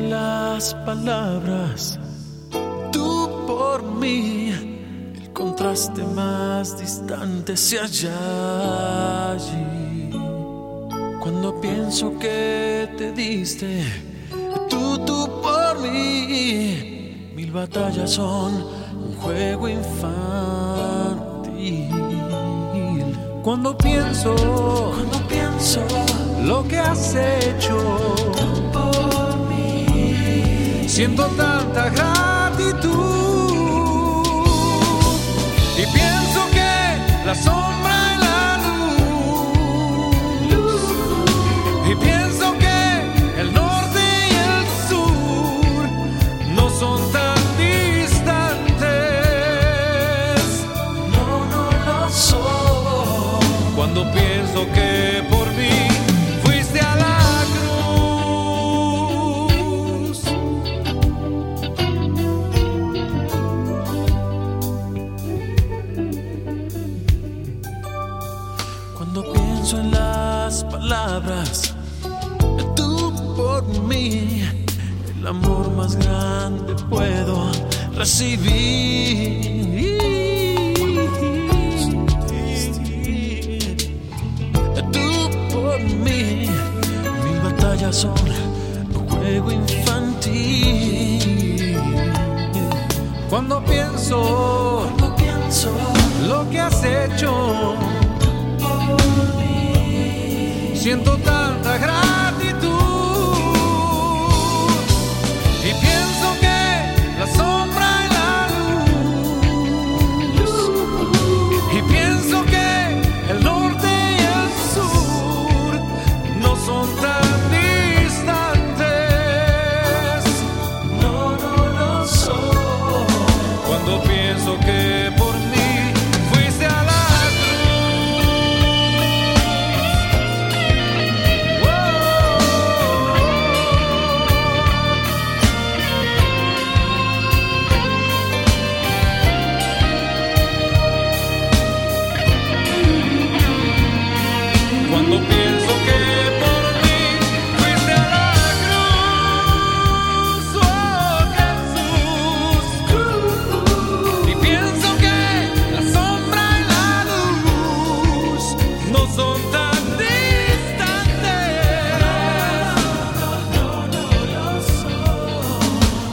las palabras, tú por mí, el contraste más distante se halla allí. Cuando pienso que te diste, tú, tú por mí, mil batallas son un juego infantil. Cuando pienso, cuando pienso lo que has hecho siento tanta gratitud y pienso que la sombra y la luz y pienso que el norte y el sur no son tan distantes. No, no lo son. Cuando pienso que por Cuando pienso en las palabras, tú por mí, el amor más grande puedo recibir. Tú por mí, mil batallas son un juego infantil. Cuando pienso lo que has hecho, siento tan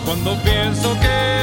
cuando pienso que